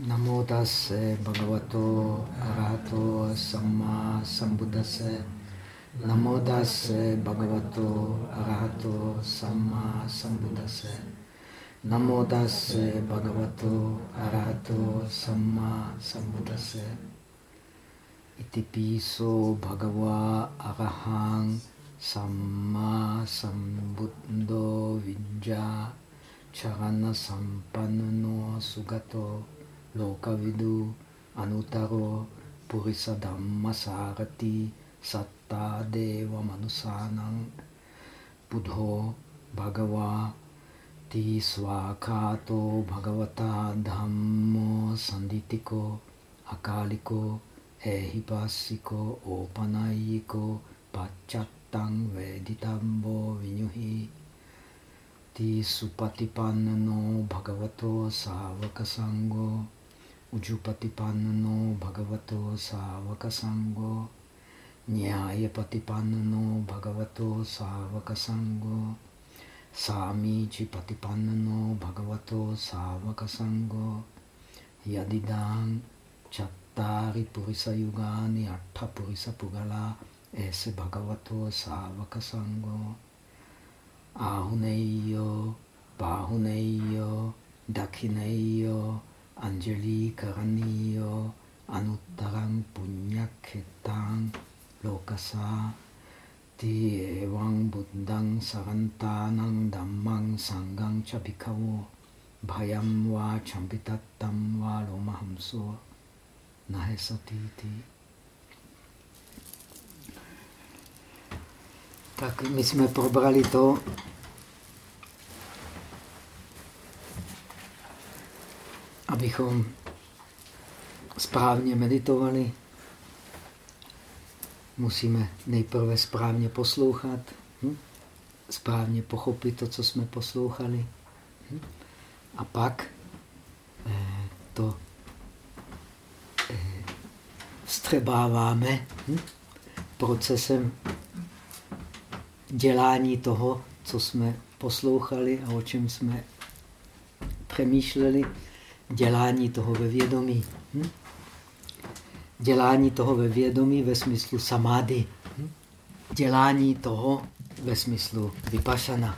Namo tase bhagavato arahato samma sambuddhase. Namo tase bhagavato arahato samma sambuddhase. Namo tase bhagavato arahato samma sambuddhase. Iti piso bhagava arahang samma sambuddho vijja charana sampanno sugato lokavidu anutaro purisa dhamma sarati satta deva manusanang buddho bhagava ti svakato bhagavata dhammo sanditiko akaliko ehipasiko opanayiko pachattang veditambo vinyuhi ti supatipanno bhagavato savakasango Ujupatipanno bhagavato savaka sango. Nyayapatipanno bhagavato savaka sango. Samichi patipanno bhagavato savaka sango. Yadidang chattari purisa yugani atta purisa pugala ese bhagavato savaka sango. Ahuneyo, bahuneyo, dakhineyo, Anjali Karaniyo Anuttarang Punyakhetang Lokasa Ti Evang Buddhang Sarantanang Dhammang Sangang Chabhikavo Bhayam Va Champitattam Va Lomahamso Nahesatiti. Tak my jsme probrali to, abychom správně meditovali, musíme nejprve správně poslouchat, hm? správně pochopit to, co jsme poslouchali. Hm? A pak eh, to eh, vstřebáváme hm? procesem dělání toho, co jsme poslouchali a o čem jsme přemýšleli dělání toho ve vědomí. Hm? Dělání toho ve vědomí ve smyslu samády. Hm? Dělání toho ve smyslu vypašana.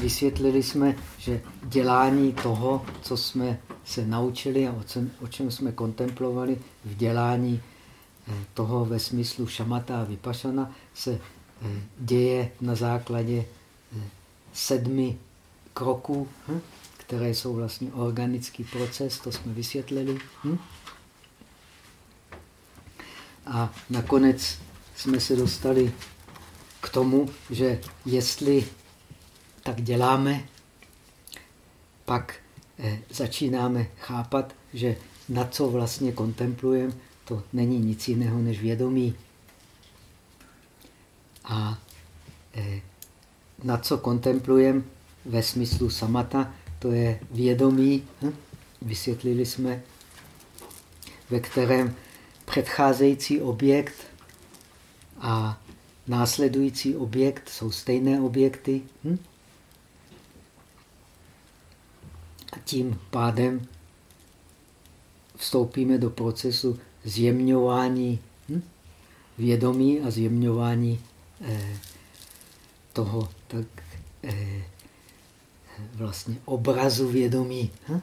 Vysvětlili jsme, že dělání toho, co jsme se naučili a o čem jsme kontemplovali v dělání eh, toho ve smyslu šamata a vypašana, se eh, děje na základě eh, sedmi kroků. Hm? Které jsou vlastně organický proces, to jsme vysvětlili. Hm? A nakonec jsme se dostali k tomu, že jestli tak děláme, pak eh, začínáme chápat, že na co vlastně kontemplujeme, to není nic jiného než vědomí. A eh, na co kontemplujeme ve smyslu samata, to je vědomí, hm? vysvětlili jsme, ve kterém předcházející objekt a následující objekt jsou stejné objekty. Hm? A tím pádem vstoupíme do procesu zjemňování hm? vědomí a zjemňování eh, toho tak, eh, vlastně obrazu vědomí. Hm?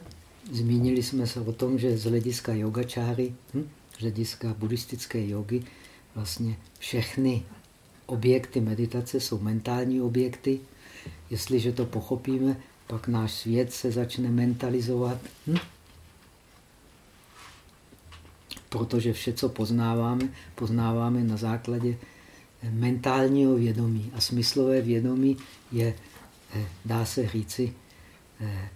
Zmínili jsme se o tom, že z hlediska yogačáry, hm? z hlediska buddhistické jogy, vlastně všechny objekty meditace jsou mentální objekty. Jestliže to pochopíme, pak náš svět se začne mentalizovat. Hm? Protože vše, co poznáváme, poznáváme na základě mentálního vědomí. A smyslové vědomí je dá se říci, eh,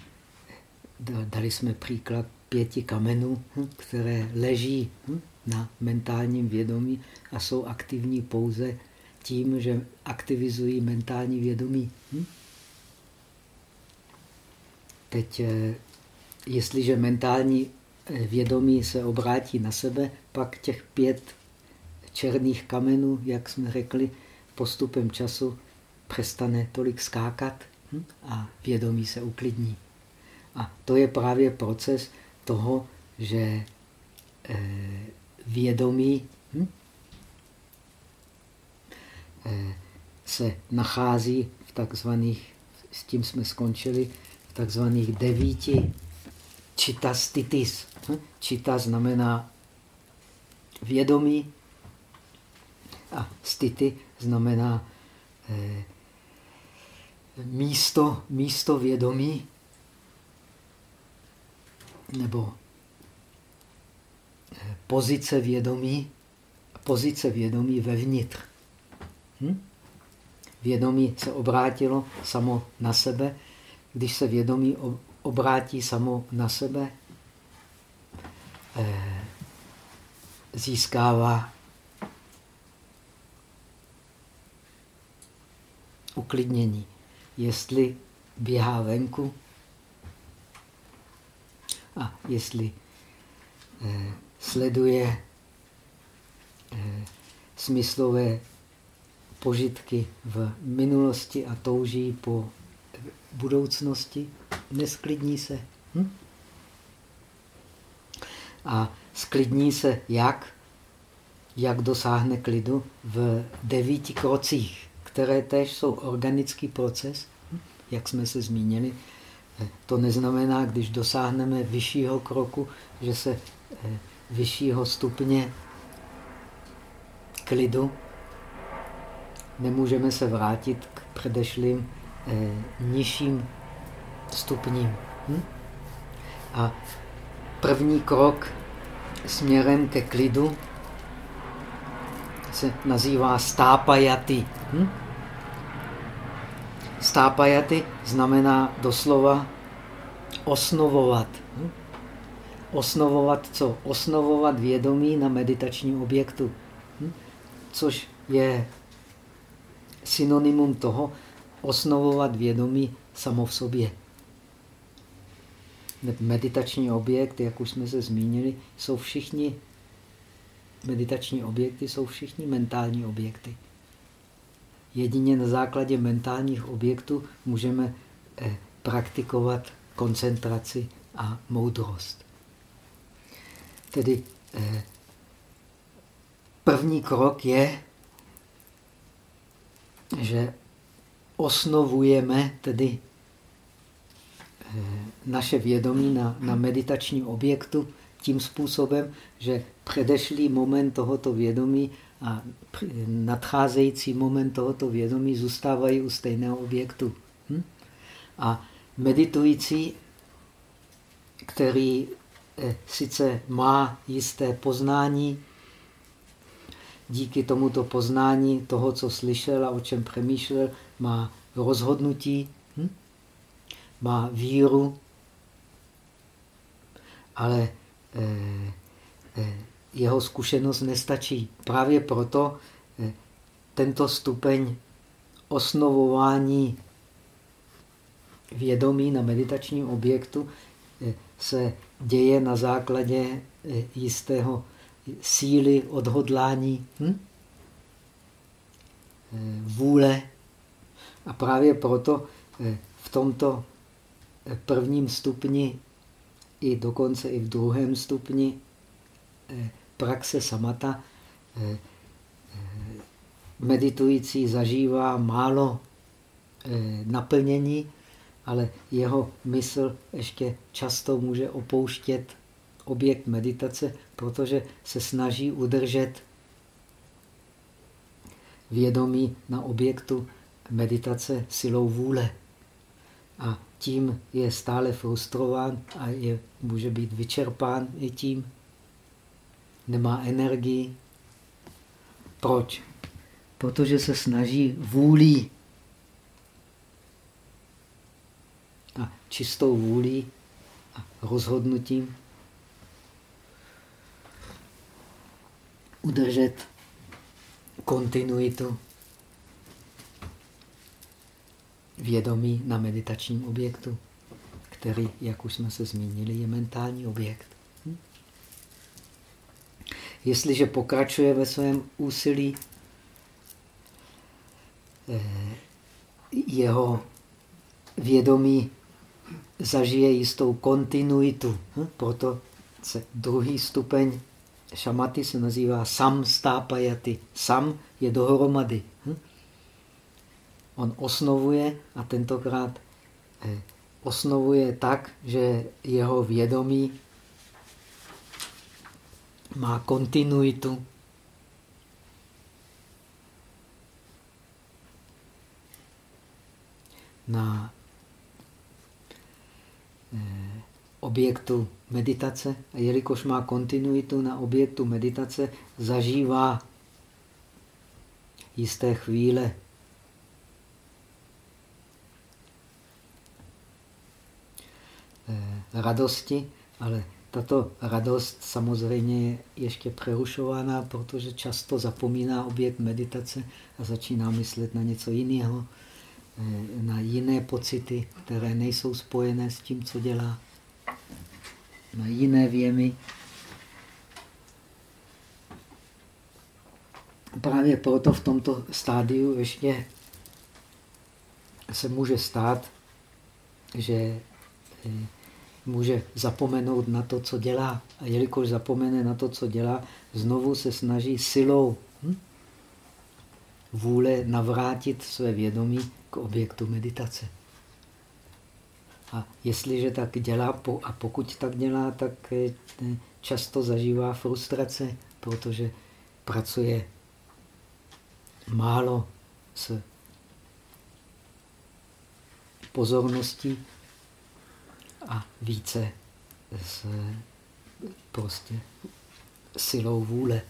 dali jsme příklad pěti kamenů, hm, které leží hm, na mentálním vědomí a jsou aktivní pouze tím, že aktivizují mentální vědomí. Hm. Teď, eh, jestliže mentální vědomí se obrátí na sebe, pak těch pět černých kamenů, jak jsme řekli, postupem času přestane tolik skákat hm? a vědomí se uklidní. A to je právě proces toho, že eh, vědomí hm, eh, se nachází v takzvaných, s tím jsme skončili, v takzvaných devíti čitastitis. Hm? Čita znamená vědomí a stity znamená eh, místo, místo vědomí nebo eh, pozice vědomí, pozice vědomí vevnitř. Hm? Vědomí se obrátilo samo na sebe. Když se vědomí obrátí samo na sebe, eh, získává uklidnění. Jestli běhá venku a jestli eh, sleduje eh, smyslové požitky v minulosti a touží po budoucnosti, nesklidní se. Hm? A sklidní se jak? Jak dosáhne klidu? V devíti krocích, které též jsou organický proces, jak jsme se zmínili. To neznamená, když dosáhneme vyššího kroku, že se eh, vyššího stupně klidu nemůžeme se vrátit k předešlým eh, nižším stupním. Hm? A první krok směrem ke klidu se nazývá stápajaty. Hm? Stápajaty znamená doslova osnovovat. Hm? Osnovovat co? Osnovovat vědomí na meditačním objektu. Hm? Což je synonymum toho osnovovat vědomí samo v sobě. Meditační objekt, jak už jsme se zmínili, jsou všichni, meditační objekty jsou všichni mentální objekty. Jedině na základě mentálních objektů můžeme eh, praktikovat koncentraci a moudrost. Tedy eh, první krok je že osnovujeme tedy eh, naše vědomí na, na meditačním objektu tím způsobem, že předešlý moment tohoto vědomí a nadcházející moment tohoto vědomí zůstávají u stejného objektu. Hm? A meditující, který eh, sice má jisté poznání, díky tomuto poznání toho, co slyšel a o čem přemýšlel, má rozhodnutí, hm? má víru, ale eh, eh, jeho zkušenost nestačí. Právě proto eh, tento stupeň osnovování vědomí na meditačním objektu eh, se děje na základě eh, jistého síly, odhodlání, hm? Vůle. A právě proto v tomto prvním stupni i dokonce i v druhém stupni praxe samata meditující zažívá málo naplnění, ale jeho mysl ještě často může opouštět objekt meditace, protože se snaží udržet vědomí na objektu meditace silou vůle. A tím je stále frustrován a je, může být vyčerpán i tím. Nemá energii. Proč? Protože se snaží vůlí a čistou vůlí a rozhodnutím udržet kontinuitu vědomí na meditačním objektu, který, jak už jsme se zmínili, je mentální objekt. Jestliže pokračuje ve svém úsilí, eh, jeho vědomí zažije jistou kontinuitu. Hm? Proto druhý stupeň šamaty se nazývá sam stápajaty. Sam je dohromady. Hm? On osnovuje a tentokrát eh, osnovuje tak, že jeho vědomí má kontinuitu. Na eh, objektu meditace a jelikož má kontinuitu na objektu meditace, zažívá jisté chvíle eh, radosti, ale tato radost samozřejmě je ještě přerušována, protože často zapomíná objekt meditace a začíná myslet na něco jiného, eh, na jiné pocity, které nejsou spojené s tím, co dělá na jiné věmy. Právě proto v tomto stádiu ještě se může stát, že eh, může zapomenout na to, co dělá. A jelikož zapomene na to, co dělá, znovu se snaží silou hm? vůle navrátit své vědomí k objektu meditace. A jestliže tak dělá, a pokud tak dělá, tak eh, často zažívá frustrace, protože pracuje málo s pozorností a více s prostě silou vůle.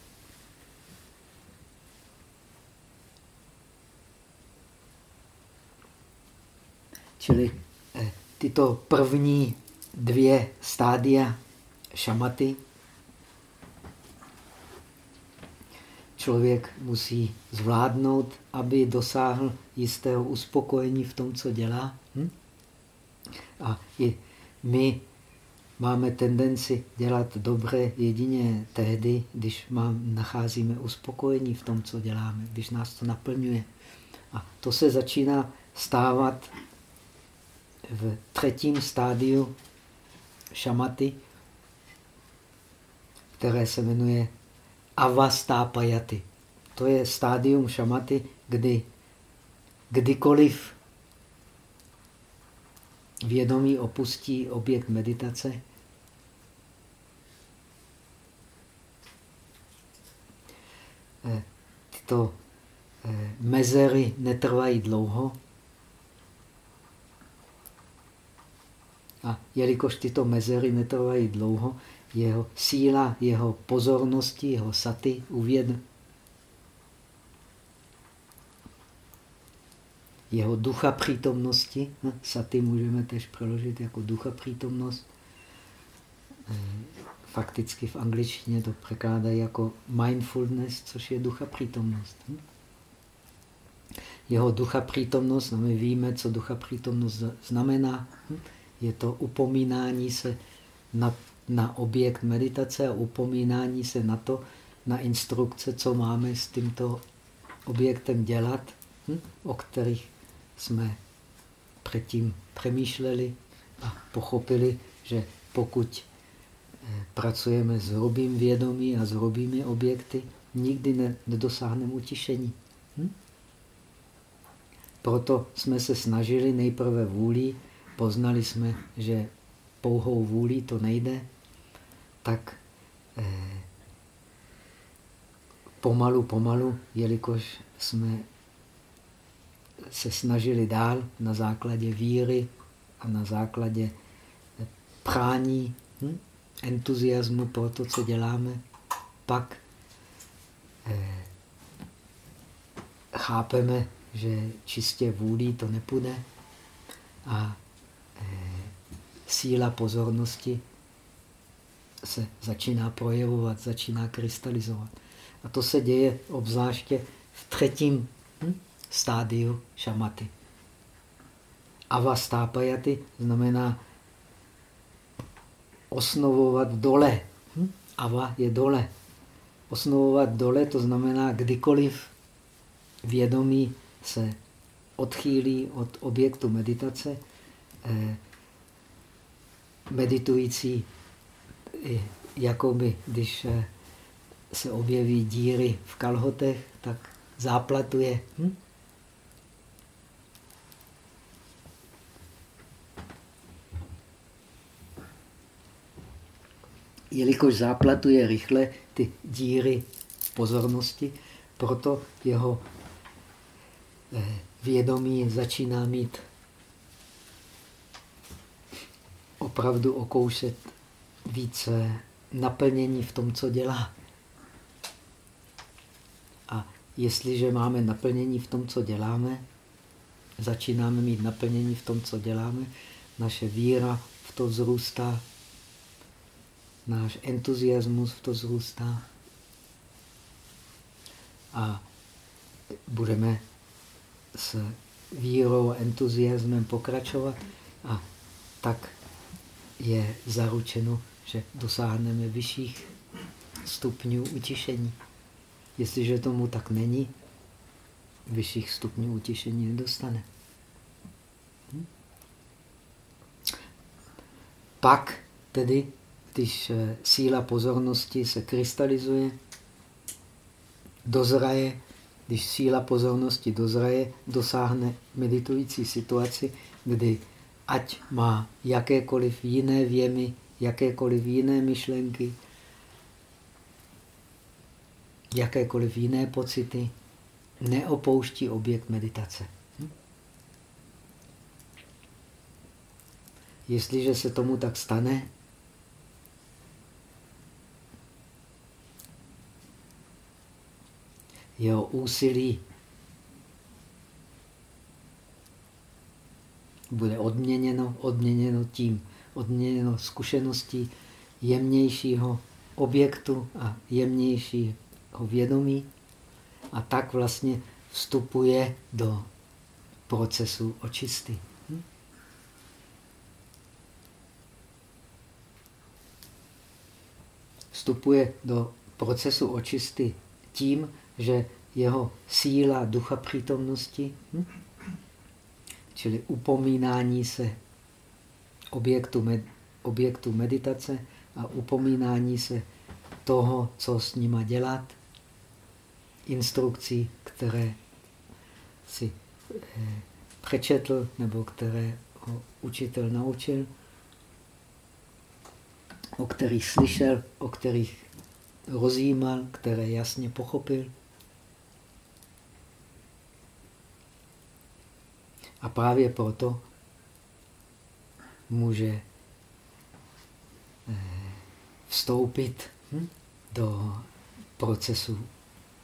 Čili eh, tyto první dvě stádia šamaty člověk musí zvládnout, aby dosáhl jistého uspokojení v tom, co dělá. Hm? A i my máme tendenci dělat dobře jedině tehdy, když mám, nacházíme uspokojení v tom, co děláme, když nás to naplňuje. A to se začíná stávat v třetím stádiu šamaty, které se jmenuje avastápajaty. To je stádium šamaty, kdy kdykoliv vědomí opustí objekt meditace, eh, tyto eh, mezery netrvají dlouho, A jelikož tyto mezery netrvají dlouho, jeho síla, jeho pozornosti, jeho saty uvěd, jeho ducha přítomnosti, no, saty můžeme tež přeložit jako ducha přítomnost, eh, fakticky v angličtině to překládají jako mindfulness, což je ducha přítomnost. Hm? Jeho ducha přítomnost, no my víme, co ducha přítomnost znamená. Hm? Je to upomínání se na, na objekt meditace a upomínání se na to, na instrukce, co máme s tímto objektem dělat, hm? o kterých jsme předtím přemýšleli a pochopili, že pokud eh, pracujeme s hrubým vědomí a s hrubými objekty, nikdy nedosáhneme utišení. Hm? Proto jsme se snažili nejprve vůli poznali jsme, že pouhou vůlí to nejde, tak eh, pomalu, pomalu, jelikož jsme se snažili dál na základě víry a na základě eh, prání, hm, entuziasmu pro to, co děláme, pak eh, chápeme, že čistě vůlí to nepůjde a síla pozornosti se začíná projevovat, začíná krystalizovat. A to se děje obzvláště v třetím stádiu šamaty. Avastápajaty znamená osnovovat dole. Hm? Ava je dole. Osnovovat dole to znamená kdykoliv vědomí se odchýlí od objektu meditace, eh, meditující jakoby, když eh, se objeví díry v kalhotech, tak záplatuje. Hm? Jelikož záplatuje rychle ty díry pozornosti, proto jeho eh, vědomí začíná mít opravdu okoušet více naplnění v tom, co dělá. A jestliže máme naplnění v tom, co děláme, začínáme mít naplnění v tom, co děláme, naše víra v to vzrůstá, náš entuziasmus v to vzrůstá a budeme s vírou a entuziasmem pokračovat a tak je zaručeno, že dosáhneme vyšších stupňů utišení. Jestliže tomu tak není, vyšších stupňů utišení nedostane. Hm? Pak tedy, když eh, síla pozornosti se krystalizuje, dozraje, když síla pozornosti dozraje, dosáhne meditující situaci, kdy ať má jakékoliv jiné věmy, jakékoliv jiné myšlenky, jakékoliv jiné pocity, neopouští objekt meditace. Hm? Jestliže se tomu tak stane, jeho úsilí bude odměněno, odměněno tím, odměněno zkušeností jemnějšího objektu a jemnějšího vědomí a tak vlastně vstupuje do procesu očisty. Hm? Vstupuje do procesu očisty tím, že jeho síla ducha přítomnosti hm? čili upomínání se objektu, med, objektu meditace a upomínání se toho, co s nima dělat, instrukcí, které si eh, přečetl nebo které ho učitel naučil, o kterých slyšel, o kterých rozjímal, které jasně pochopil. A právě proto může eh, vstoupit hm, do procesu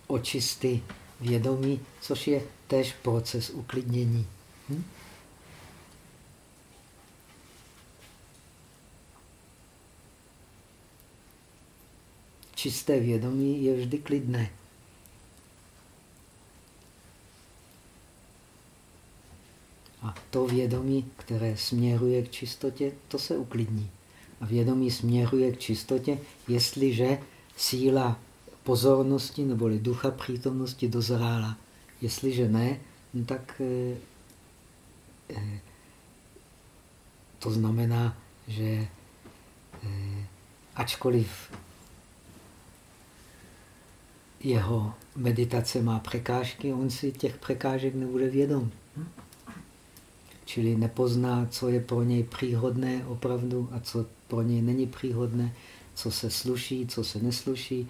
očisty vědomí, což je též proces uklidnění. Hm? Čisté vědomí je vždy klidné. A to vědomí, které směruje k čistotě, to se uklidní. A vědomí směruje k čistotě, jestliže síla pozornosti neboli ducha přítomnosti dozrála. Jestliže ne, no tak eh, eh, to znamená, že eh, ačkoliv jeho meditace má překážky, on si těch překážek nebude vědom. Hm? Čili nepozná, co je pro něj příhodné opravdu a co pro něj není příhodné, co se sluší, co se nesluší,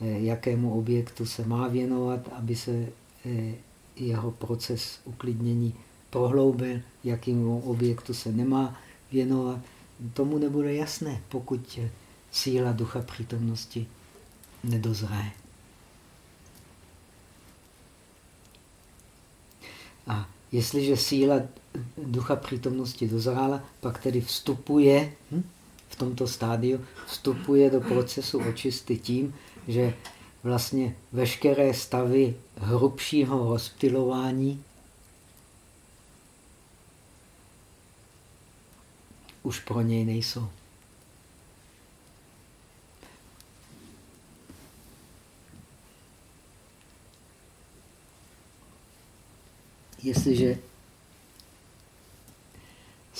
eh, jakému objektu se má věnovat, aby se eh, jeho proces uklidnění prohloubil, jakému objektu se nemá věnovat. Tomu nebude jasné, pokud síla ducha přítomnosti nedozraje. A jestliže síla ducha přítomnosti dozrála, pak tedy vstupuje hm, v tomto stádiu, vstupuje do procesu očisty tím, že vlastně veškeré stavy hrubšího rozptilování už pro něj nejsou. Jestliže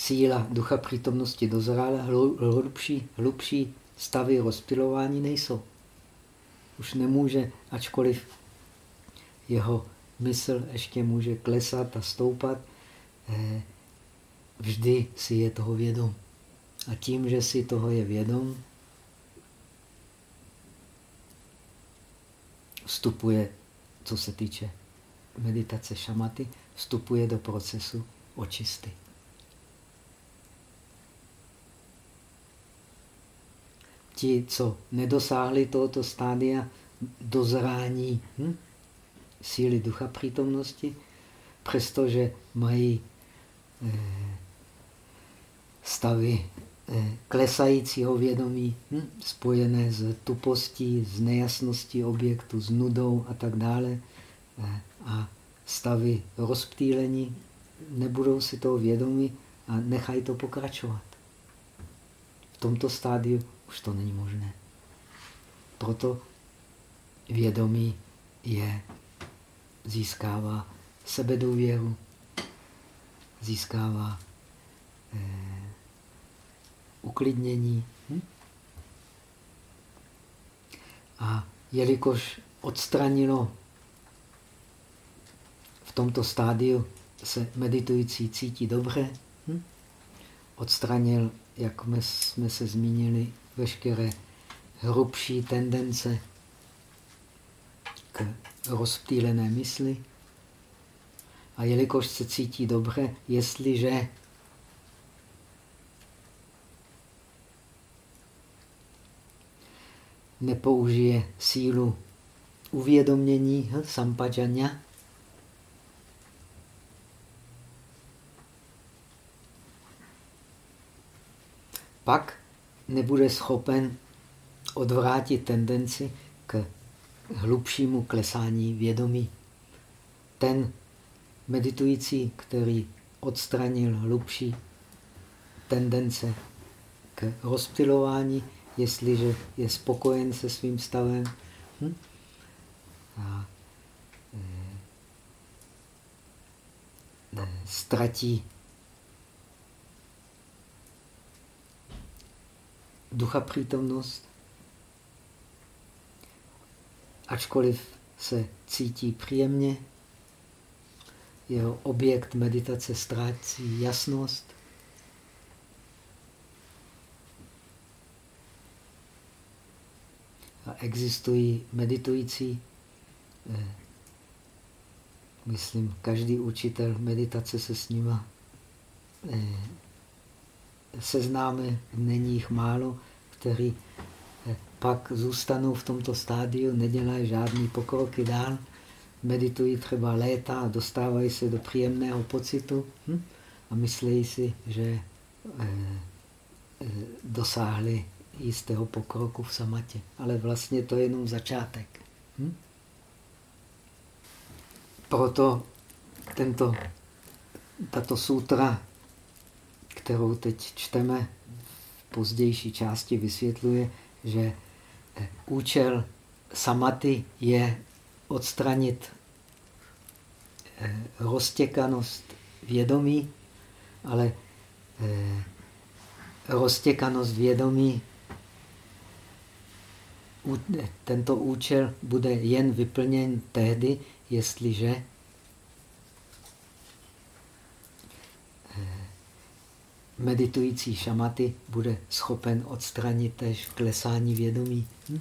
síla ducha přítomnosti dozrála, hlubší, hlubší stavy rozptilování nejsou. Už nemůže, ačkoliv jeho mysl ještě může klesat a stoupat, eh, vždy si je toho vědom. A tím, že si toho je vědom, vstupuje, co se týče meditace šamaty, vstupuje do procesu očisty. Ti, co nedosáhli tohoto stádia dozrání hm, síly ducha přítomnosti, přestože mají eh, stavy eh, klesajícího vědomí, hm, spojené s tupostí, s nejasností objektu, s nudou a tak dále, eh, a stavy rozptýlení, nebudou si toho vědomí a nechají to pokračovat. V tomto stádiu už to není možné. Proto vědomí je, získává sebedůvěru, získává eh, uklidnění. Hm? A jelikož odstranilo v tomto stádiu se meditující cítí dobře, hm? odstranil, jak jsme se zmínili, veškeré hrubší tendence k rozptýlené mysli. A jelikož se cítí dobře, jestliže nepoužije sílu uvědomění, hm, sampajanya, pak nebude schopen odvrátit tendenci k hlubšímu klesání vědomí. Ten meditující, který odstranil hlubší tendence k rozptilování, jestliže je spokojen se svým stavem hm? a e, ztratí ducha přítomnost, ačkoliv se cítí příjemně, jeho objekt meditace ztrácí jasnost. A existují meditující, eh, myslím, každý učitel meditace se s nima seznáme, není jich málo, který eh, pak zůstanou v tomto stádiu, nedělají žádný pokroky dál, meditují třeba léta a dostávají se do příjemného pocitu hm? a myslí si, že eh, eh, dosáhli jistého pokroku v samatě. Ale vlastně to je jenom začátek. Hm? Proto tento, tato sutra kterou teď čteme v pozdější části, vysvětluje, že eh, účel samaty je odstranit eh, roztěkanost vědomí, ale eh, roztěkanost vědomí, tento účel bude jen vyplněn tehdy, jestliže meditující šamaty bude schopen odstranit tež klesání vědomí. Hm?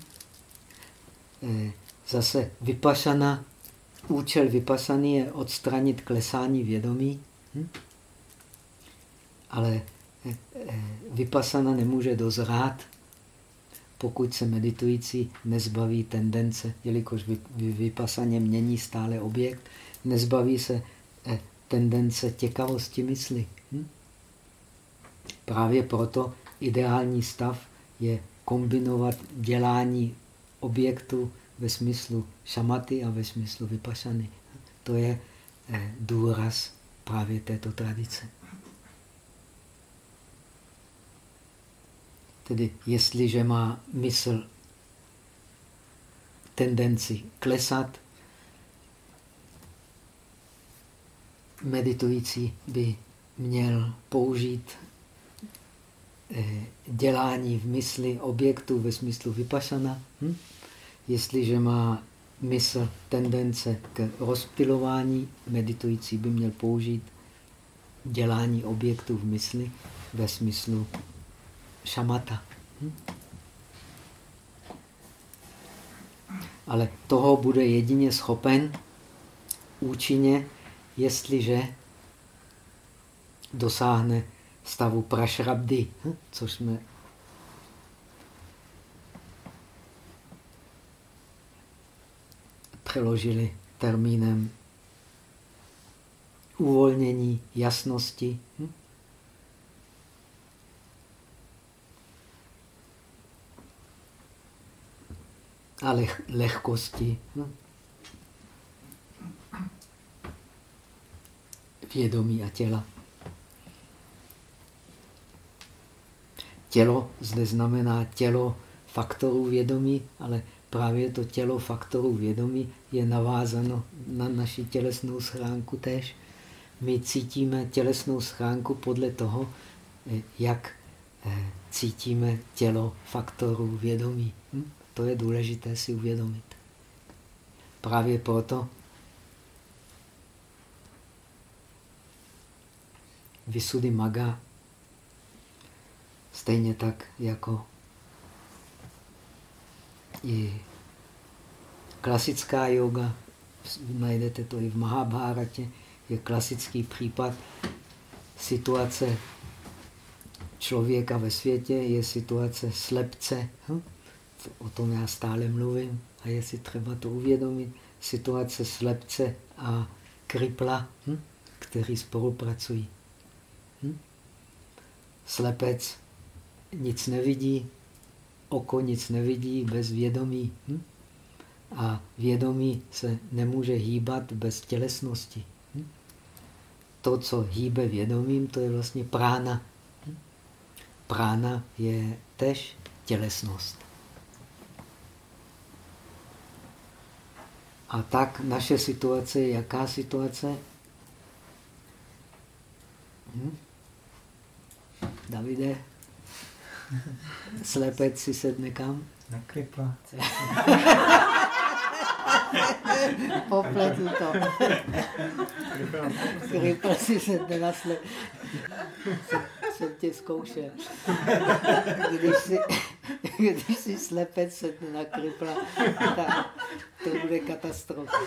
Eh, zase vypašana, účel vypasany je odstranit klesání vědomí, hm? ale eh, eh, vypasana nemůže dozrát, pokud se meditující nezbaví tendence, jelikož vypasaně mění stále objekt, nezbaví se tendence těkavosti mysli. Právě proto ideální stav je kombinovat dělání objektu ve smyslu šamaty a ve smyslu vypašany. To je eh, důraz právě této tradice. Tedy jestliže má mysl tendenci klesat, meditující by měl použít dělání v mysli objektu ve smyslu vypašana. Hm? Jestliže má mysl tendence k rozptilování, meditující by měl použít dělání objektu v mysli ve smyslu šamata. Hm? Ale toho bude jedině schopen účinně, jestliže dosáhne stavu prašrabdy, hm? což jsme přeložili termínem uvolnění jasnosti. Hm? A leh, lehkosti. Hm? Vědomí a těla. Tělo zde znamená tělo faktorů vědomí, ale právě to tělo faktorů vědomí je navázano na naši tělesnou schránku též. My cítíme tělesnou schránku podle toho, eh, jak eh, cítíme tělo faktorů vědomí. Hm? To je důležité si uvědomit. Právě proto Vysudy Maga stejně tak jako i klasická yoga, najdete to i v Mahabharatě, je klasický případ situace člověka ve světě, je situace slepce. Hm? O tom já stále mluvím a je si třeba to uvědomit. Situace slepce a kripla, hm? kteří spolupracují. Hm? Slepec nic nevidí, oko nic nevidí bez vědomí. Hm? A vědomí se nemůže hýbat bez tělesnosti. Hm? To, co hýbe vědomím, to je vlastně prána. Hm? Prána je tež tělesnost. A tak naše situace je jaká situace? Hm? Davide? Slepec si sedne kam? Na kripla. Popletu to. Kripl si sedne na slep. Jsem tě zkoušel. Když si, když si slepec sedne na kripla, tak to bude katastrofa.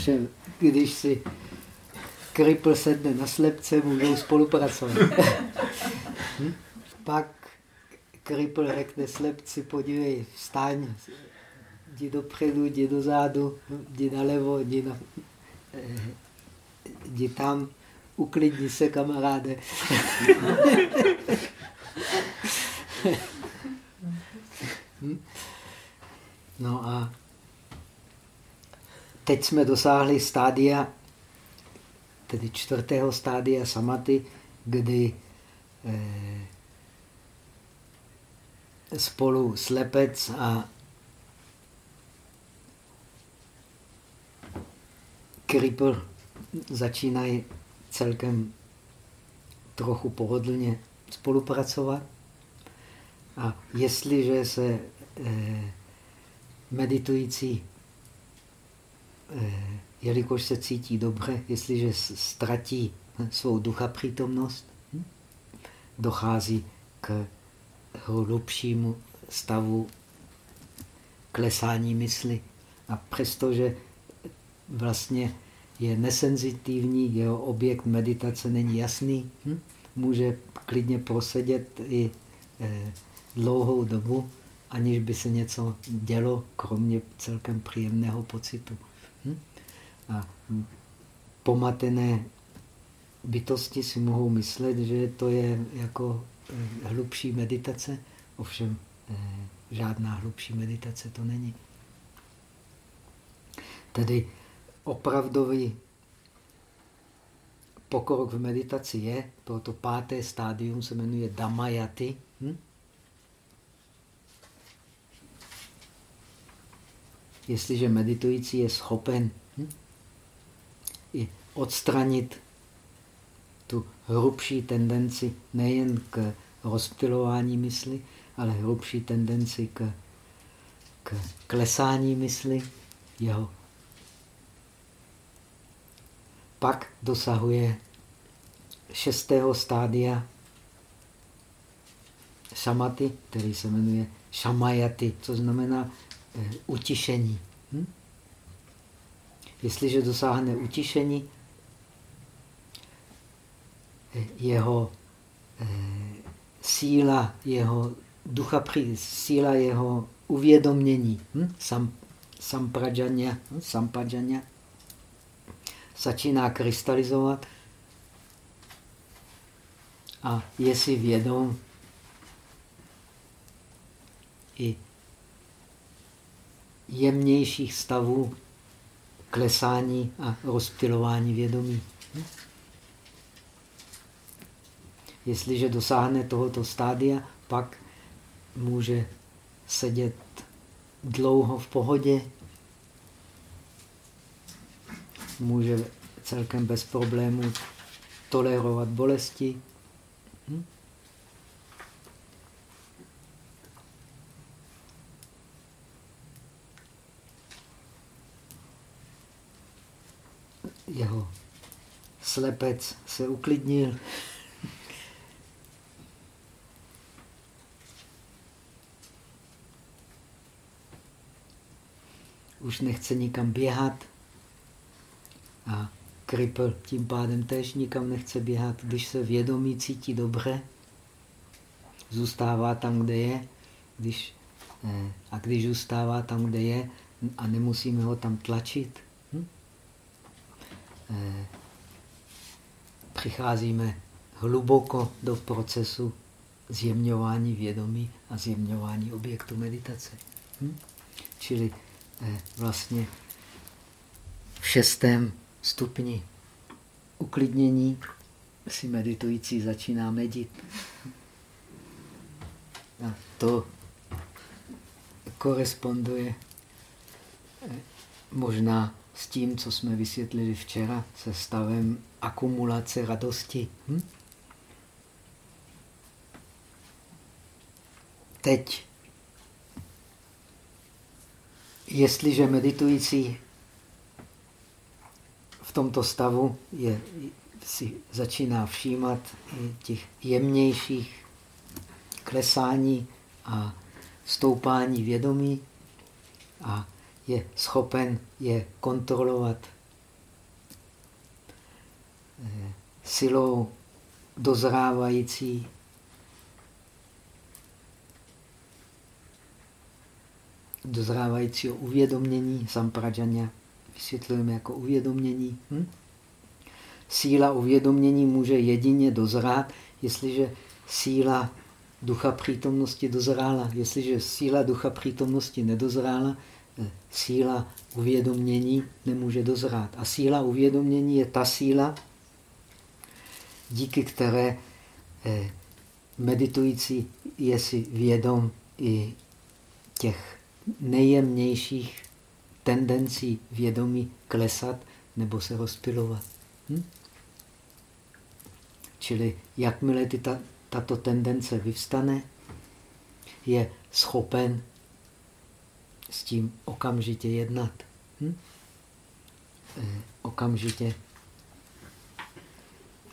Všem, když si kripl sedne na slepce, můžou spolupracovat. hm? Pak kripl řekne slepci, podívej, vstaň, jdi dopředu, jdi dozadu, jdi nalevo, jdi, na, eh, jdi tam, uklidni se, kamaráde. hm? No a teď jsme dosáhli stádia, tedy čtvrtého stádia samaty, kdy eh, spolu slepec a kripl začínají celkem trochu pohodlně spolupracovat. A jestliže se eh, meditující jelikož se cítí dobře, jestliže ztratí hm, svou ducha přítomnost, hm, dochází k hlubšímu stavu klesání mysli. A přestože vlastně je nesenzitivní, jeho objekt meditace není jasný, hm, může klidně prosedět i eh, dlouhou dobu, aniž by se něco dělo, kromě celkem příjemného pocitu. A pomatené bytosti si mohou myslet, že to je jako eh, hlubší meditace, ovšem eh, žádná hlubší meditace to není. Tedy opravdový pokrok v meditaci je, tohoto páté stádium se jmenuje Damayaty. Hm? Jestliže meditující je schopen odstranit tu hrubší tendenci nejen k rozptilování mysli, ale hrubší tendenci k, k klesání mysli, jeho pak dosahuje šestého stádia šamaty, který se jmenuje šamajaty, co znamená e, utišení. Hm? Jestliže dosáhne utišení, jeho e, síla, jeho ducha, síla jeho uvědomění, hm? Sam, sampradžanya, hm? sampradžanya, začíná krystalizovat a je si vědom i jemnějších stavů klesání a rozptilování vědomí. Jestliže dosáhne tohoto stádia, pak může sedět dlouho v pohodě, může celkem bez problémů tolerovat bolesti. Hm? Jeho slepec se uklidnil. Už nechce nikam běhat. A kripl tím pádem tež nikam nechce běhat. Když se vědomí cítí dobře, zůstává tam, kde je. Když, eh, a když zůstává tam, kde je, a nemusíme ho tam tlačit, hm? Eh, přicházíme hluboko do procesu zjemňování vědomí a zjemňování objektu meditace. Hm? Čili vlastně v šestém stupni uklidnění si meditující začíná medit. A to koresponduje eh, možná s tím, co jsme vysvětlili včera, se stavem akumulace radosti. Hm? Teď, jestliže meditující v tomto stavu je, si začíná všímat těch jemnějších klesání a stoupání vědomí a je schopen je kontrolovat eh, silou dozrávající dozrávajícího uvědomění sampradžanya vysvětlujeme jako uvědomění. Hm? Síla uvědomění může jedině dozrát, jestliže síla ducha přítomnosti dozrála. Jestliže síla ducha přítomnosti nedozrála, eh, síla uvědomění nemůže dozrát. A síla uvědomění je ta síla, díky které eh, meditující je si vědom i těch nejjemnějších tendencí vědomí klesat nebo se rozpilovat. Hm? Čili jakmile ty ta, tato tendence vyvstane, je schopen s tím okamžitě jednat. Hm? Eh, okamžitě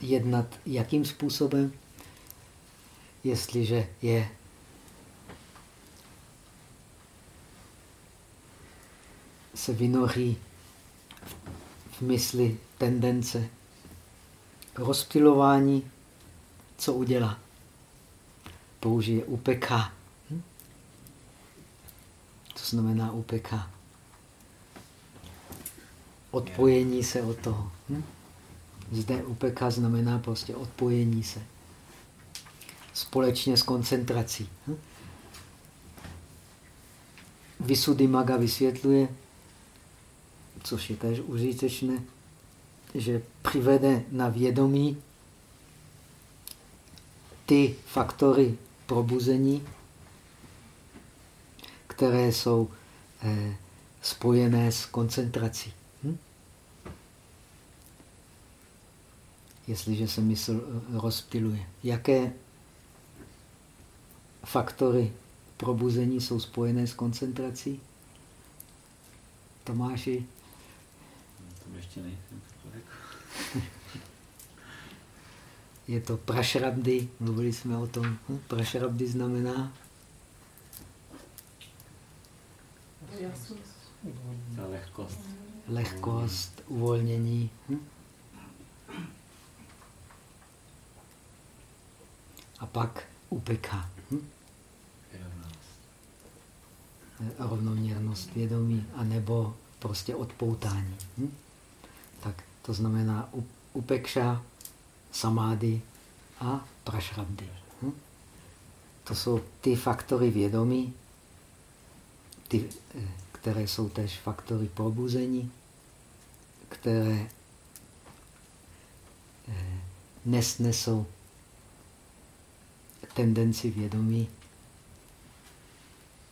jednat jakým způsobem? Jestliže je se vynoří v mysli tendence rozptilování, co udělá? Použije UPK. Hm? To znamená UPK. Odpojení se od toho. Hm? Zde UPK znamená prostě odpojení se. Společně s koncentrací. Hm? Visuddhimagga vysvětluje, což je též užitečné, že přivede na vědomí ty faktory probuzení, které jsou eh, spojené s koncentrací. Hm? Jestliže se mysl eh, rozptiluje. Jaké faktory probuzení jsou spojené s koncentrací? Tomáši? Ještě nejsem. Je to prašrabdy, mluvili jsme o tom. Hm? Prašrabdy znamená? Lehkost. Lehkost, uvolnění. Hm? A pak upeká. Hm? Rovnoměrnost vědomí, anebo prostě odpoutání. Hm? To znamená upekša, samády a prašrabdy. Hm? To jsou ty faktory vědomí, ty, eh, které jsou tež faktory probuzení, které eh, nesnesou tendenci vědomí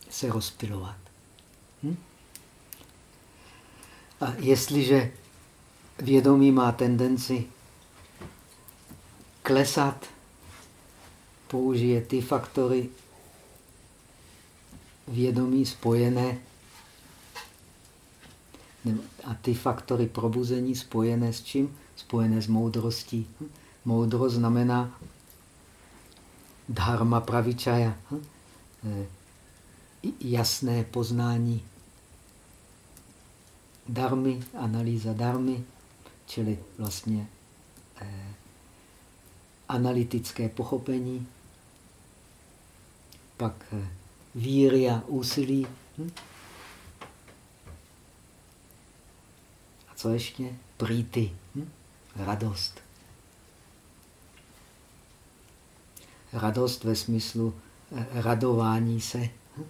se rozpilovat. Hm? A jestliže vědomí má tendenci klesat, použije ty faktory vědomí spojené a ty faktory probuzení spojené s čím? Spojené s moudrostí. Moudrost znamená dharma pravičaja, eh, jasné poznání darmy, analýza darmy, čili vlastně eh, analytické pochopení, pak eh, víry a úsilí. Hm? A co ještě? Prýty, hm? radost. Radost ve smyslu eh, radování se. Hm?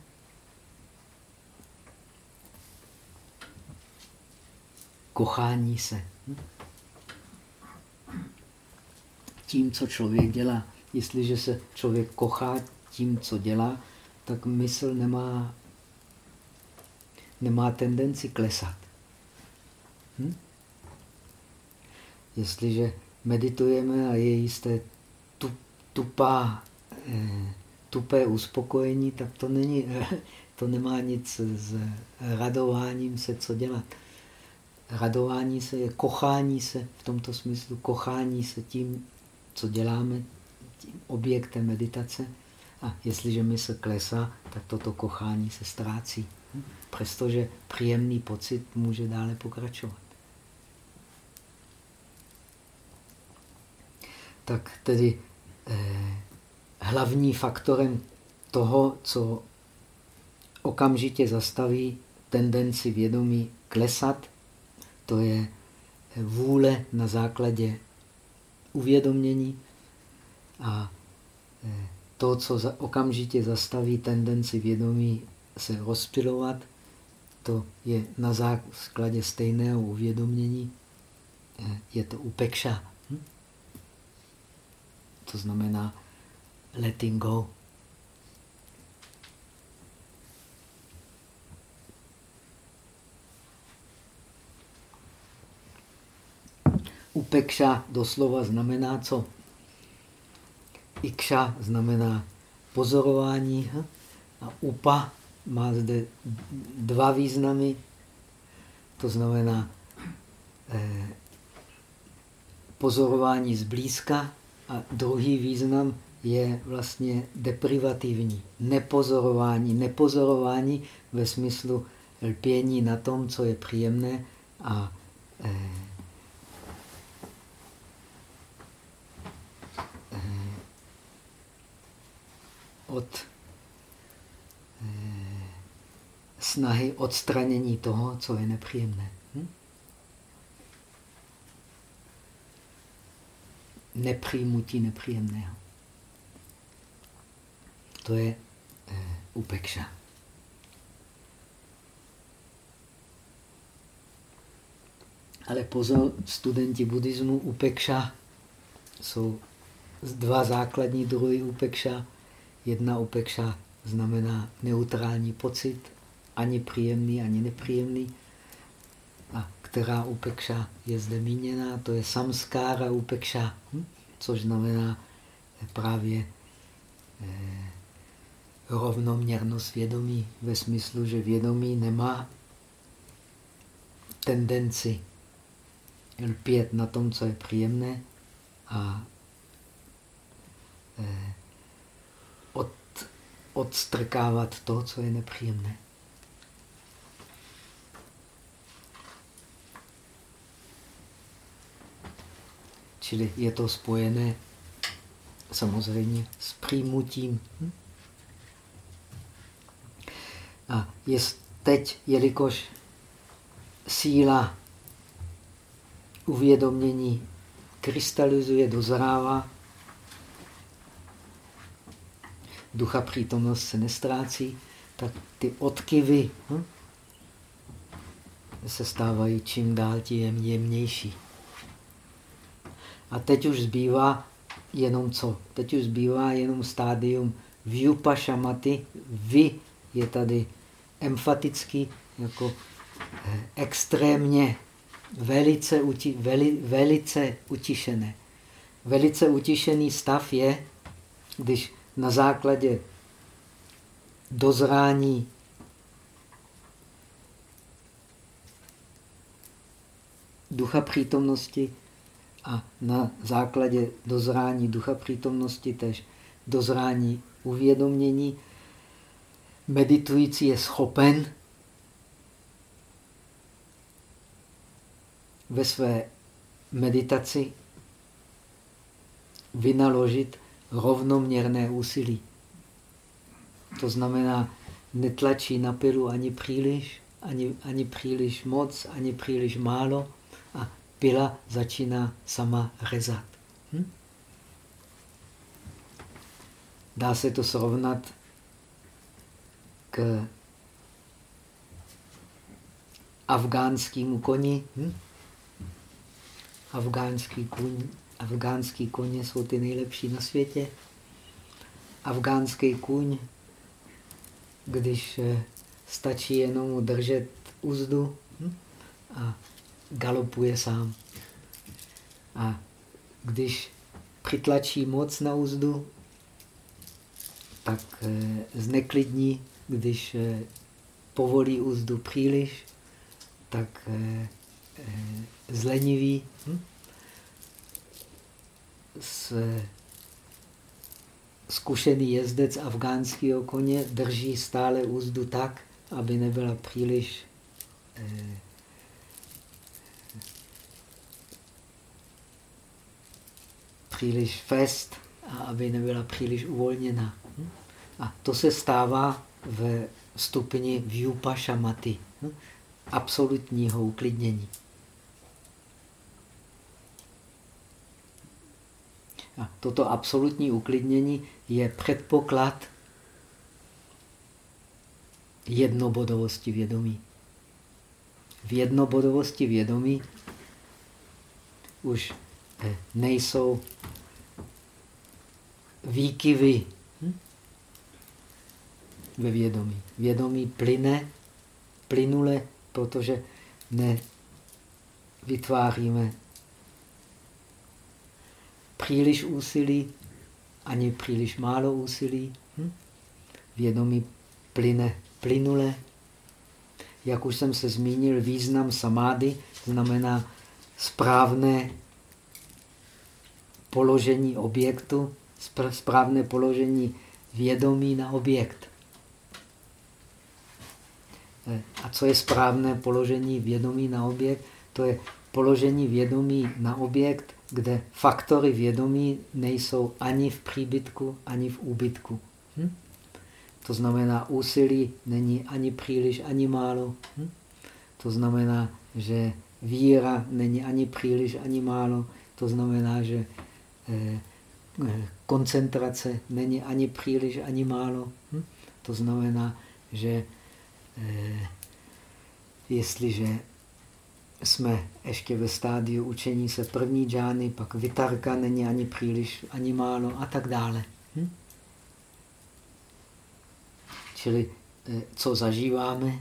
Kochání se. Tím, co člověk dělá. Jestliže se člověk kochá tím, co dělá, tak mysl nemá, nemá tendenci klesat. Hm? Jestliže meditujeme a je jisté tupá, eh, tupé uspokojení, tak to, není, to nemá nic s radováním se, co dělat. Radování se je kochání se, v tomto smyslu kochání se tím, co děláme tím objektem meditace. A jestliže mysl klesá, tak toto kochání se ztrácí. Přestože příjemný pocit může dále pokračovat. Tak tedy eh, hlavní faktorem toho, co okamžitě zastaví tendenci vědomí klesat, to je vůle na základě uvědomění a e, to, co okamžitě zastaví tendenci vědomí se rozpilovat, to je na základě stejného uvědomění, e, je to upekša. Hm? To znamená letting go. Upekša doslova znamená co? Ikša znamená pozorování a upa má zde dva významy. To znamená eh, pozorování zblízka a druhý význam je vlastně deprivativní. Nepozorování. Nepozorování ve smyslu lpění na tom, co je příjemné a eh, od eh, snahy odstranění toho, co je nepříjemné. Hm? Nepřijmutí nepříjemného. To je eh, upekša. Ale pozor, studenti buddhismu upekša jsou dva základní druhy upekša Jedna upekša znamená neutrální pocit ani příjemný, ani nepříjemný. A která upekša je zde míněná, to je samskára upekša, hm? což znamená právě eh, rovnoměrnost vědomí ve smyslu, že vědomí nemá tendenci lpět na tom, co je příjemné a eh, odstrkávat to, co je nepříjemné. Čili je to spojené samozřejmě s přijmutím. Hm? A je teď, jelikož síla uvědomění krystalizuje, dozrává, ducha přítomnost se nestrácí, tak ty odkyvy hm, se stávají čím dál tím jemnější. A teď už zbývá jenom co? Teď už zbývá jenom stádium vyupašamaty. Vy je tady emfatický, jako eh, extrémně velice, uti, veli, velice utišené. Velice utišený stav je, když na základě dozrání ducha přítomnosti a na základě dozrání ducha přítomnosti, tež dozrání uvědomění, meditující je schopen ve své meditaci vynaložit rovnoměrné úsilí. To znamená, netlačí na pilu ani příliš, ani, ani příliš moc, ani příliš málo a pila začíná sama rezat. Hm? Dá se to srovnat k afgánskému koni. Hm? Afgánský, afgánský koně jsou ty nejlepší na světě. Afgánský kuň, když eh, stačí jenom udržet úzdu hm? a galopuje sám. A když přitlačí moc na úzdu, tak eh, zneklidní, když eh, povolí úzdu příliš, tak zlenivý. Hm? S, zkušený jezdec afgánského koně drží stále úzdu tak, aby nebyla příliš příliš fest a aby nebyla příliš uvolněna. Hm? A to se stává v stupni vyupašamaty, hm? absolutního uklidnění. A toto absolutní uklidnění je předpoklad jednobodovosti vědomí. V jednobodovosti vědomí už eh, nejsou výkyvy hm? ve vědomí. Vědomí plyne, plynule, protože nevytváříme příliš úsilí, ani příliš málo úsilí. Hm? Vědomí plyne plynule. Jak už jsem se zmínil, význam samády znamená správné položení objektu správné položení vědomí na objekt. Eh, a co je správné položení vědomí na objekt? To je položení vědomí na objekt, kde faktory vědomí nejsou ani v příbytku, ani v úbytku. Hm? To znamená, úsilí není ani příliš, ani málo. Hm? To znamená, že víra není ani příliš, ani málo. To znamená, že eh, koncentrace není ani příliš, ani málo. Hm? To znamená, že eh, jestliže jsme ještě ve stádiu učení se první džány, pak vytarka není ani příliš, ani málo a tak dále. Hm? Čili eh, co zažíváme,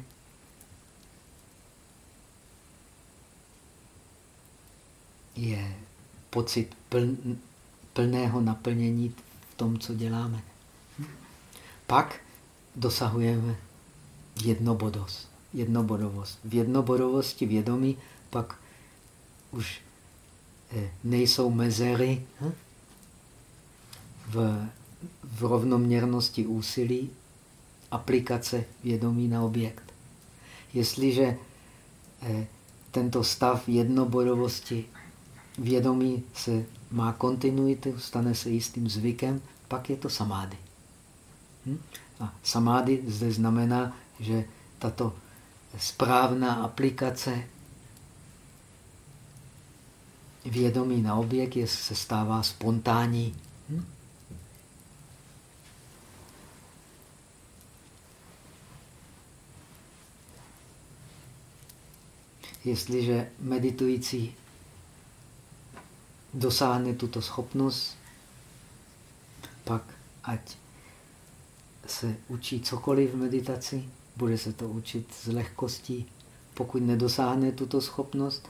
je pocit plného naplnění v tom, co děláme. Pak dosahujeme jednobodost, jednobodovost. V jednobodovosti vědomí pak už eh, nejsou mezery hm? v, v rovnoměrnosti úsilí aplikace vědomí na objekt. Jestliže eh, tento stav jednobodovosti vědomí se má kontinuitu, stane se jistým zvykem, pak je to samády. Hm? A samády zde znamená, že tato správná aplikace vědomí na objekt je, se stává spontánní. Hm? Jestliže meditující dosáhne tuto schopnost, pak ať se učí cokoliv v meditaci, bude se to učit s lehkostí. Pokud nedosáhne tuto schopnost,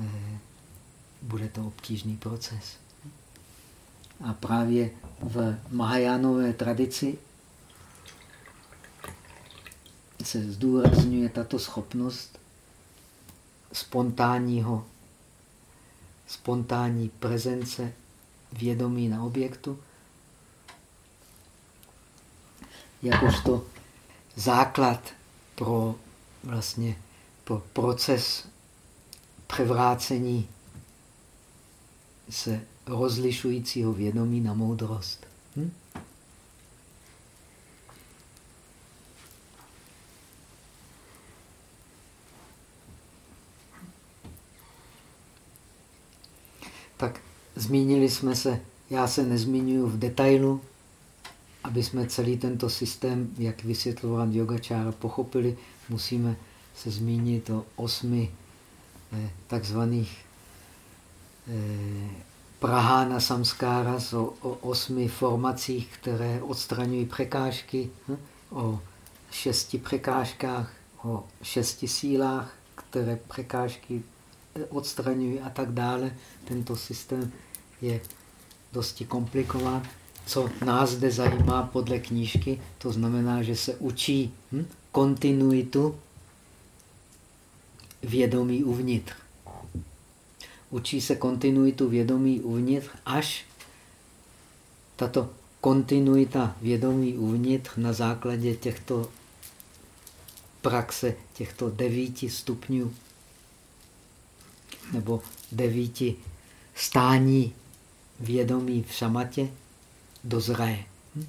eh, bude to obtížný proces. A právě v Mahajánové tradici se zdůrazňuje tato schopnost spontánního spontánní prezence vědomí na objektu, jakožto základ pro vlastně pro proces převrácení se rozlišujícího vědomí na moudrost. Hm? tak zmínili jsme se, já se nezmiňuji v detailu, aby jsme celý tento systém, jak vysvětlovat yogačára, pochopili, musíme se zmínit o osmi eh, takzvaných prahána samskára, o, o osmi formacích, které odstraňují překážky, hm? o šesti překážkách, o šesti sílách, které překážky odstraňují a tak dále. Tento systém je dosti komplikován. Co nás zde zajímá podle knížky, to znamená, že se učí hm, kontinuitu vědomí uvnitř. Učí se kontinuitu vědomí uvnitř, až tato kontinuita vědomí uvnitř na základě těchto praxe, těchto devíti stupňů nebo devíti stání vědomí v šamatě dozraje. Hm?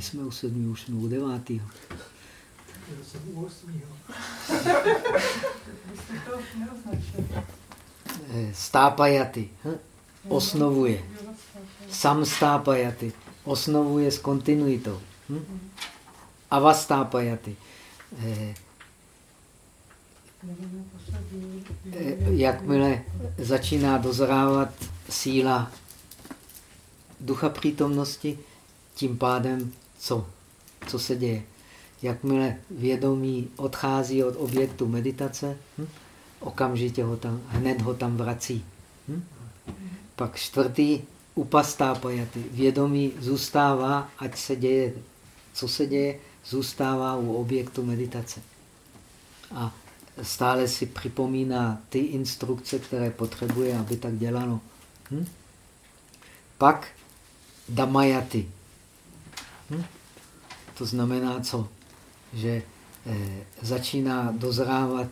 Nejsme u sedmí, už jsme u devátého. Stápajaty. Hm? Osnovuje samstápajaty, osnovuje s kontinuitou. Hm? Avastápajaty. Eh, eh, jakmile začíná dozrávat síla ducha přítomnosti, tím pádem co? Co se děje? Jakmile vědomí odchází od objektu meditace, hm? okamžitě ho tam, hned ho tam vrací. Hm? Pak čtvrtý upastápajaty. Vědomí zůstává, ať se děje, co se děje, zůstává u objektu meditace. A stále si připomíná ty instrukce, které potřebuje, aby tak dělalo. Hm? Pak damajaty. Hm? To znamená co? Že eh, začíná dozrávat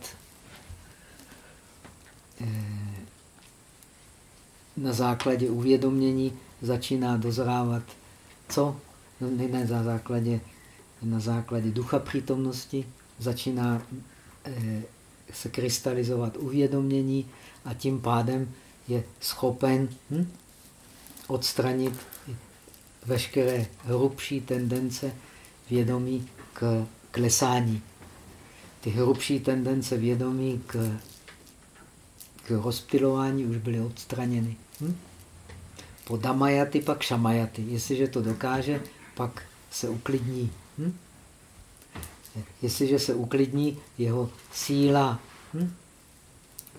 eh, na základě uvědomění začíná dozrávat co? No, ne, ne na základě, na základě ducha přítomnosti začíná eh, se krystalizovat uvědomění a tím pádem je schopen hm, odstranit veškeré hrubší tendence vědomí k klesání. Ty hrubší tendence vědomí k k rozptilování už byly odstraněny. Hm? Po damajaty pak šamajaty. Jestliže to dokáže, pak se uklidní. Hm? Jestliže se uklidní, jeho síla hm?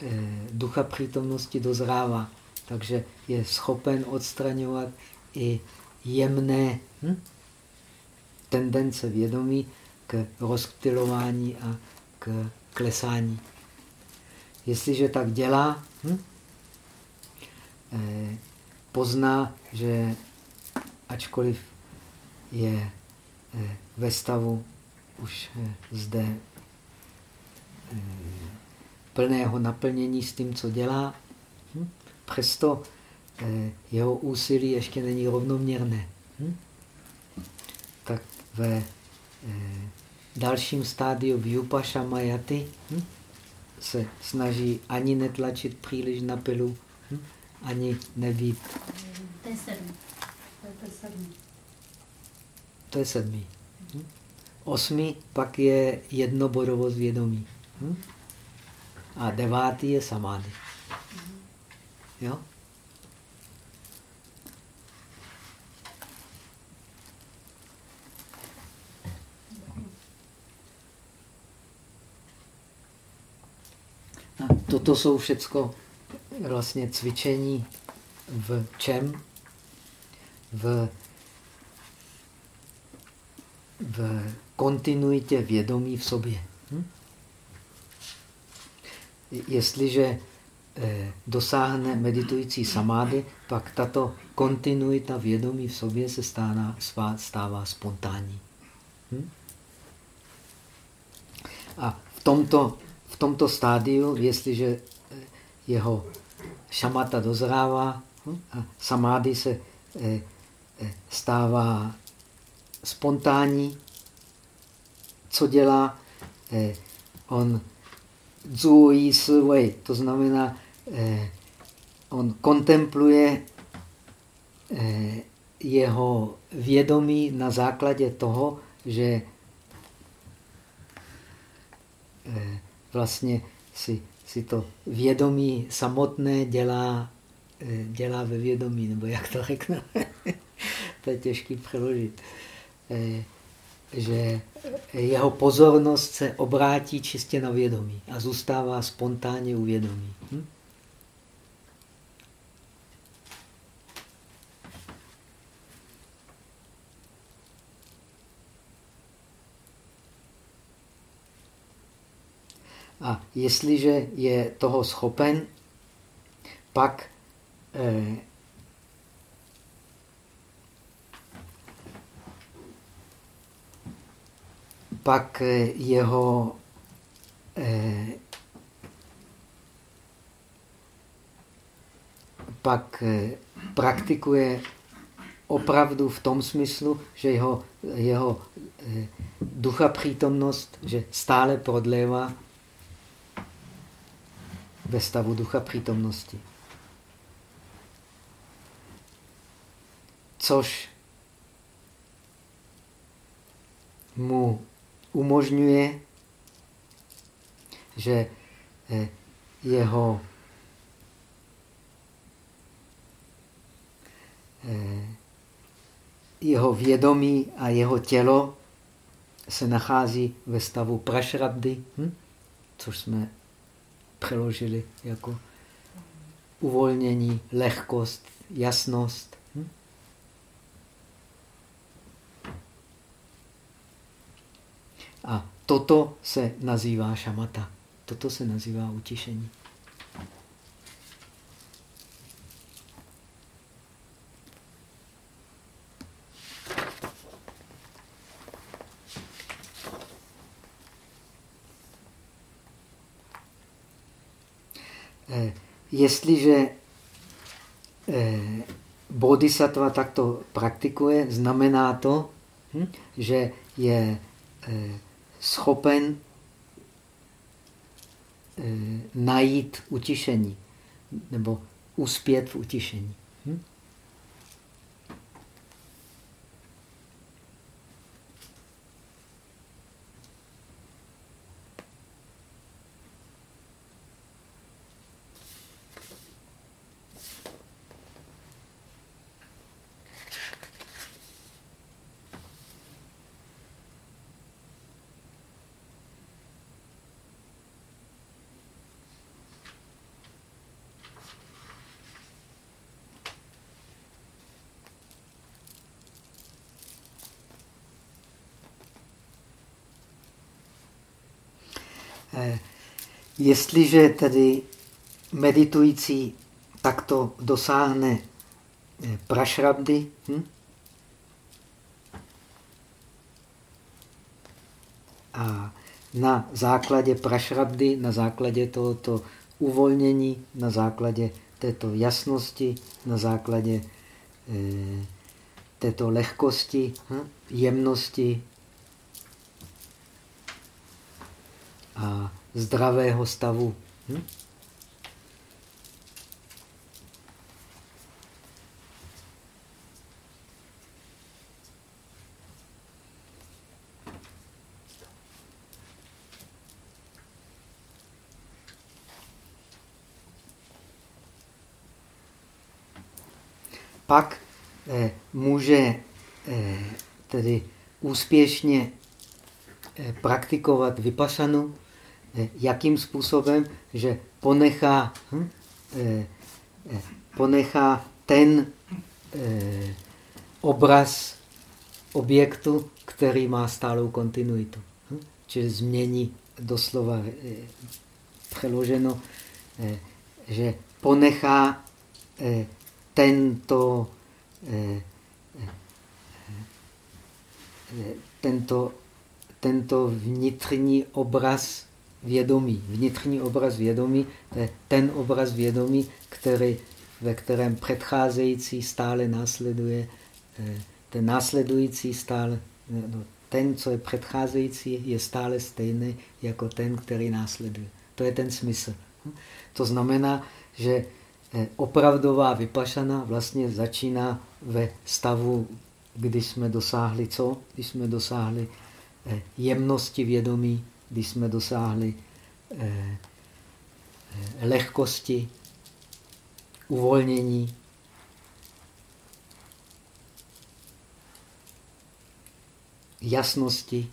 e, ducha přítomnosti dozrává. Takže je schopen odstraňovat i jemné hm? tendence vědomí k rozptilování a k klesání. Jestliže tak dělá, hm? eh, pozná, že ačkoliv je eh, ve stavu už eh, zde eh, plného naplnění s tím, co dělá, hm? přesto jeho úsilí ještě není rovnoměrné. Hm? Tak ve eh, dalším stádiu Vyupašamayaty hm? se snaží ani netlačit příliš na pilu, hm? ani nebýt. To je sedm. To je sedm. To je sedmý. Hm? Osmý pak je jednobodovost vědomí. Hm? A devátý je samády. Jo? Toto jsou všecko vlastně cvičení v čem? V, v kontinuitě vědomí v sobě. Hm? Jestliže eh, dosáhne meditující samády, pak tato kontinuita vědomí v sobě se stává, stává spontánní. Hm? A v tomto tomto stádiu, jestliže eh, jeho šamata dozrává hm, a samády se eh, eh, stává spontánní, co dělá? On zuojí svoj, to znamená, on kontempluje jeho vědomí na základě toho, že vlastně si, si to vědomí samotné dělá, eh, dělá ve vědomí, nebo jak to řeknu, to je těžký přeložit, eh, že jeho pozornost se obrátí čistě na vědomí a zůstává spontánně u vědomí. Hm? A jestliže je toho schopen, pak eh, pak eh, jeho eh, pak eh, praktikuje opravdu v tom smyslu, že jeho, jeho eh, ducha přítomnost, že stále prodlévá ve stavu ducha přítomnosti. Což mu umožňuje, že eh, jeho eh, jeho vědomí a jeho tělo se nachází ve stavu prašrabdy, hm? což jsme přeložili jako uvolnění, lehkost, jasnost. Hm? A toto se nazývá šamata. Toto se nazývá utišení. Eh, jestliže eh, bodhisattva takto praktikuje, znamená to, hm, že je eh, schopen najít utišení nebo uspět v utišení. Hm? eh, jestliže tedy meditující takto dosáhne eh, prašrabdy, hm? a na základě prašrabdy, na základě tohoto uvolnění, na základě této jasnosti, na základě eh, této lehkosti, hm? jemnosti a zdravého stavu. Hm? pak eh, může eh, tedy úspěšně eh, praktikovat vypašanu, jakým způsobem, že ponechá, hm, eh, eh, ponechá ten eh, obraz objektu, který má stálou kontinuitu. Hm? Čili změní doslova eh, přeloženo, eh, že ponechá eh, tento, eh, eh, tento, tento vnitřní obraz vědomí. Vnitřní obraz vědomí, to je ten obraz vědomí, který, ve kterém předcházející stále následuje, eh, ten následující stále, no, ten, co je předcházející, je stále stejný jako ten, který následuje. To je ten smysl. To znamená, že Eh, opravdová vypašana vlastně začíná ve stavu, když jsme dosáhli co? Když jsme dosáhli eh, jemnosti vědomí, když jsme dosáhli eh, lehkosti, uvolnění. jasnosti.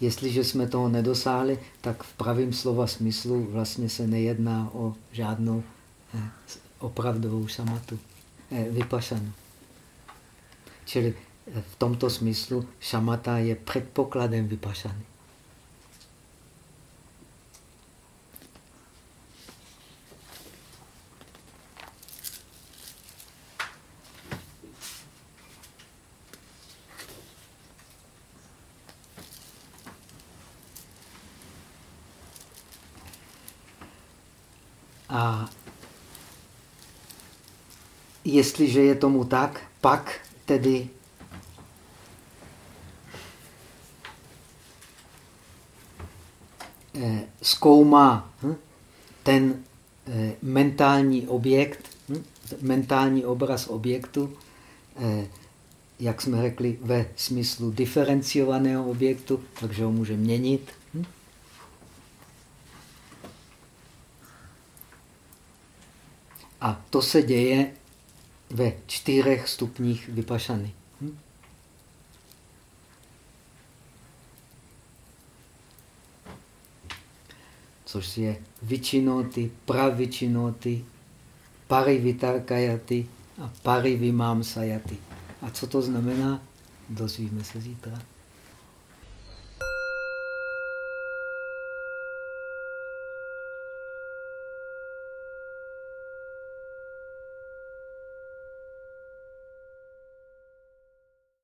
Jestliže jsme toho nedosáhli, tak v pravém slova smyslu vlastně se nejedná o žádnou eh, opravdovou samatu, eh, vypašanu. Čili eh, v tomto smyslu šamata je předpokladem vypašany. A jestliže je tomu tak, pak tedy eh, zkoumá hm, ten eh, mentální objekt, hm, mentální obraz objektu, eh, jak jsme řekli, ve smyslu diferenciovaného objektu, takže ho může měnit. Hm? A to se děje ve čtyřech stupních vypašany. Což je vyčinoty, pravičinoty, parivitarkajaty a parivimamsajaty. A co to znamená? Dozvíme se zítra.